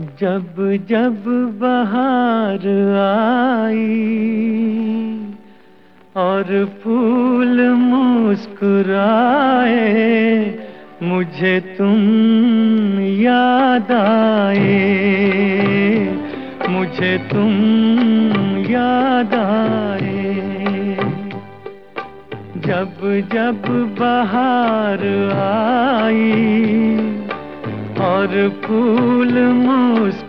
जब जब बहार आई और फूल मुस्कुराए, मुझे तुम याद आए। मुझे तुम याद आए। जब जब बहार आई और फूल मुस्कुराए,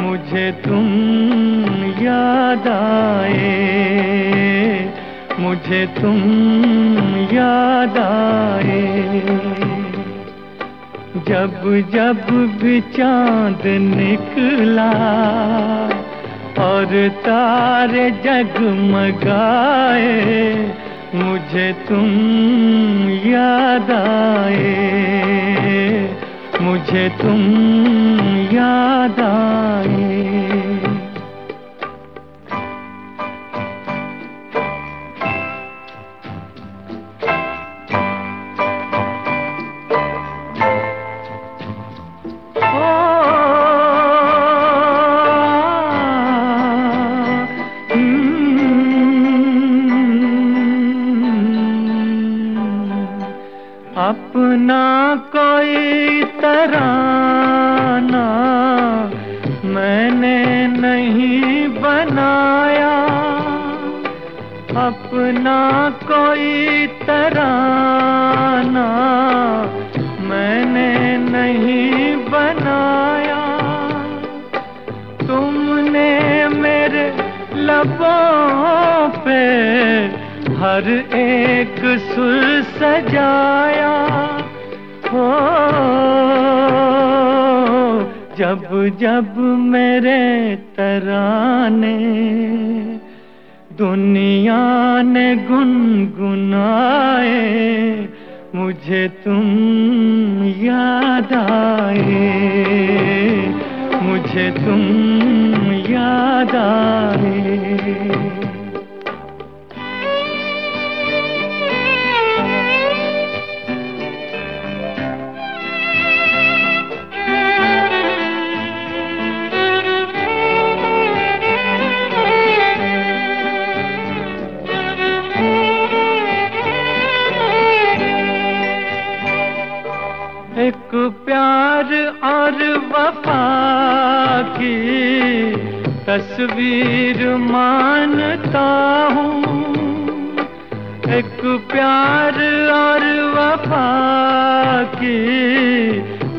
मुझे तुम याद आए। मुझे तुम याद आए। जब जब भी चाँद निकला और तारे जगमगाए, मुझे तुम याद आए। मुझे तुम याद आए। कोई तराना मैंने नहीं बनाया। अपना कोई तराना मैंने नहीं बनाया। तुमने मेरे लबों पे हर एक सुर सजाया। हो, जब जब मेरे तराने दुनिया ने गुनगुनाए, मुझे तुम याद आए। मुझे तुम याद आए। एक प्यार और वफा की तस्वीर मानता हूँ। एक प्यार और वफा की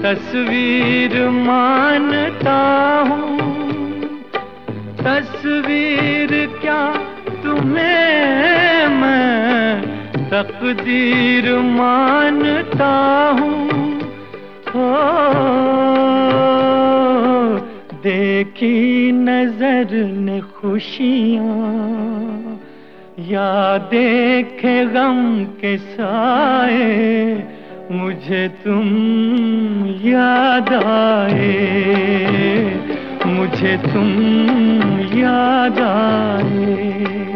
तस्वीर मानता हूँ। तस्वीर क्या तुम्हें मैं तकदीर मानता हूँ? देखी नज़र ने खुशियाँ, या देखे गम के साए, मुझे तुम याद आए, मुझे तुम याद आए।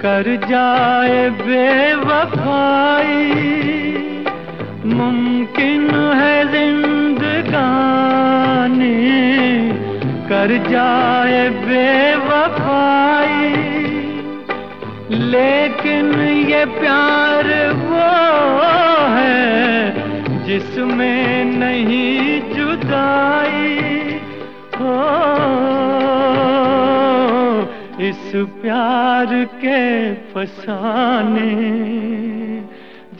कर जाए बेवफाई। मुमकिन है जिंदगानी कर जाए बेवफाई। लेकिन ये प्यार वो है जिसमें नहीं प्यार के फसाने,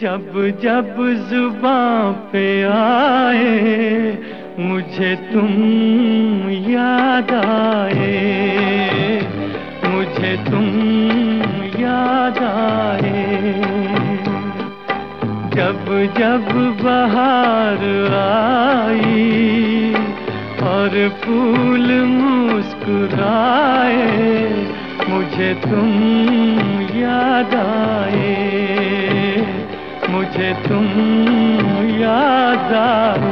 जब जब जुबां पे आए, मुझे तुम याद आए, मुझे तुम याद आए। जब जब बाहर आई और फूल मुस्कुराए मुझे तुम याद आए मुझे तुम याद आए।